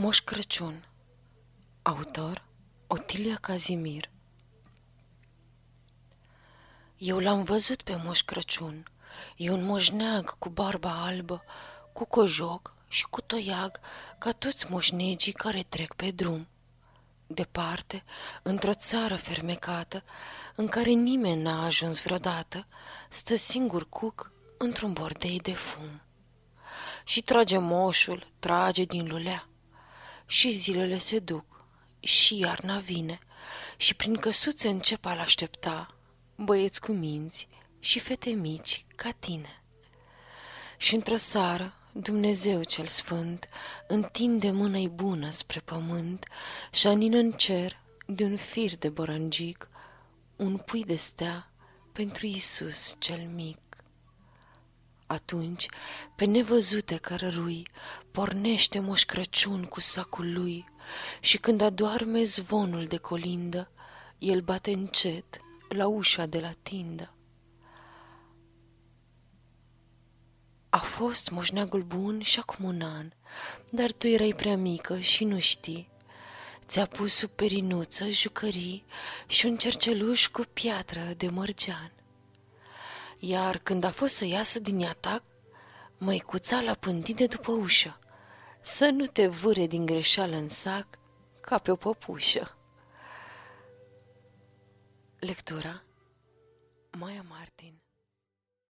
Moș Crăciun Autor Otilia Cazimir Eu l-am văzut pe Moș Crăciun. E un moșneag cu barba albă, cu cojoc și cu toiag, ca toți moșnegii care trec pe drum. Departe, într-o țară fermecată, în care nimeni n-a ajuns vreodată, stă singur cuc într-un bordei de fum. Și trage moșul, trage din lulea, și zilele se duc, și iarna vine, și prin căsuțe încep a aștepta băieți cu minți și fete mici ca tine. Și într-o seară, Dumnezeu cel sfânt întinde mâna bună spre pământ și anină în cer de un fir de borăngic un pui de stea pentru Isus cel mic. Atunci, pe nevăzute cărărui, pornește Moș Crăciun cu sacul lui și când adoarme zvonul de colindă, el bate încet la ușa de la tindă. A fost moșneagul bun și acum un an, dar tu erai prea mică și nu știi. Ți-a pus sub perinuță jucării și un cerceluș cu piatră de mărgean. Iar când a fost să iasă din atac, măicuța l-a pândit de după ușă, să nu te vâre din greșeală în sac ca pe o păpușă. Lectura Maia Martin